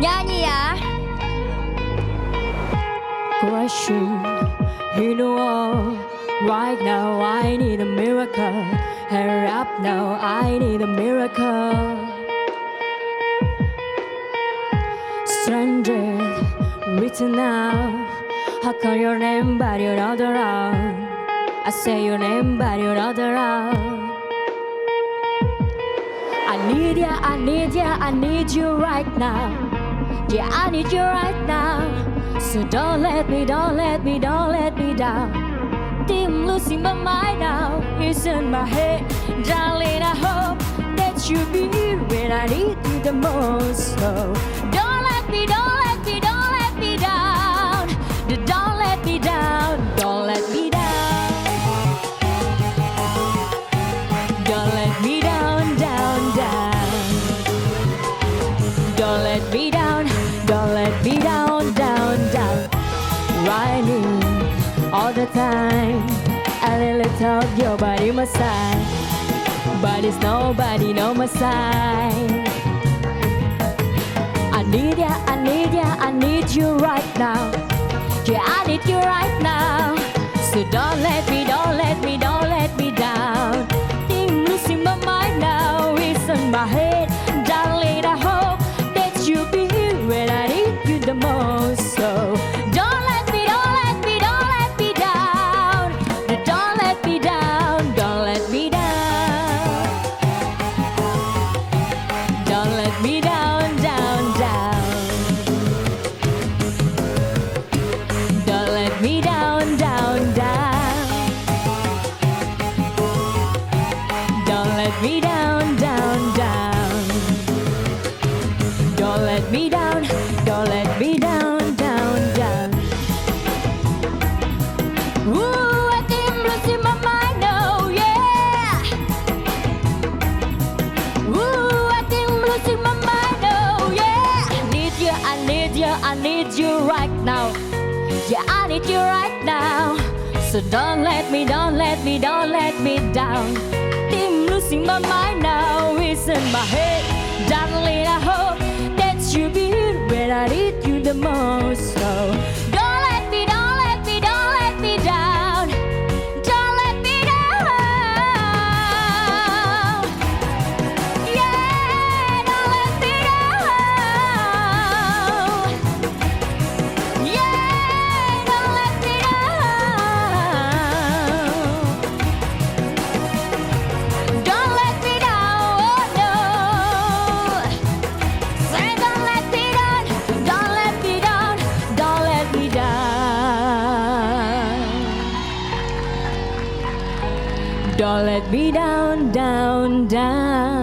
Nyanyi ya Question. You know all. Right now I need a miracle. Hurry up now I need a miracle. Stranger Written now. I call your name but you're not around? I say your name but you're not around. I need ya, I need ya, I need you right now Yeah, I need you right now. So don't let me, don't let me, don't let me down. I'm losing my mind now. It's in my head. Darling, I hope that you'll be here when I need you the most. So don't let me, don't let me, don't let me down. Don't let me down, don't let me down. Don't me down, don't let me down, down, down. Riding all the time. A little talk, your body side. But it's nobody my side. I need ya, I need ya, I need you right now. Yeah, I need you right now. So don't let me, let me down, down, down. Don't let me down, don't let me down, down, down. Ooh, I think I'm losing my mind, oh yeah. Ooh, I think I'm losing my mind, oh yeah. I need you, I need you, I need you right now. Yeah, I need you right now. So don't let me, don't let me, don't let me down I'm losing my mind now, it's in my head. Darling, I hope let me down, down, down